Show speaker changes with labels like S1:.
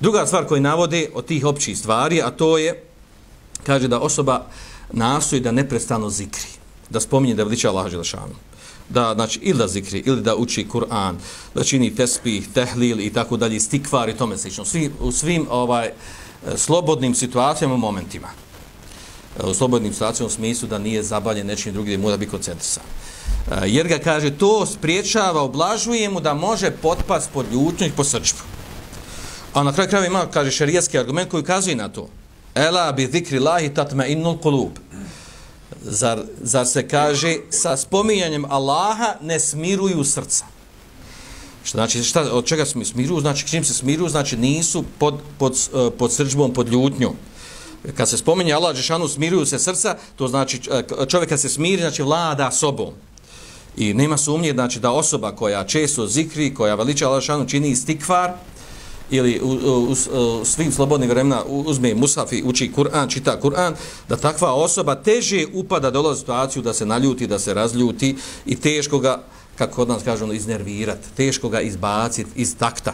S1: Druga stvar koju navode od tih općih stvari, a to je, kaže da osoba nastoji da neprestano zikri, da spominje da veliča Allah Želešanu. Da, znači, ili da zikri, ili da uči Kur'an, da čini tespih, tehlil i tako dalje, stikvar i tome slično. Svi, u svim ovaj slobodnim situacijama u momentima. U slobodnim situacijama u smislu da nije zabaljen nečim drugim, da mora biti koncentrisan. E, jer ga kaže, to spriječava, oblažuje mu da može potpast pod ljutnju i po srčbu. A na kraju krajeva ima, kaže, šerijetski argument koji ukazuje na to. Ela bi zikri lahi tatme innul kulub. Zar, zar se kaže, sa spominjanjem Allaha ne smiruju srca. Što znači, šta, od čega se smiruju? Znači, čim se smiruju, znači nisu pod, pod, pod srđbom, pod ljutnju. Kad se spominje Allah Žešanu, smiruju se srca, to znači čovjek kad se smiri, znači vlada sobom. I nema sumnje, znači da osoba koja često zikri, koja veliča Allah Žešanu, čini istikvar, ili u, u, u, u svim slobodnim vremena uzme Musaf i uči Kur'an, čita Kur'an, da takva osoba teže upada dolazi u situaciju da se naljuti, da se razljuti i teško ga, kako od nas kažemo, ono, iznervirati, teško ga izbaciti iz takta.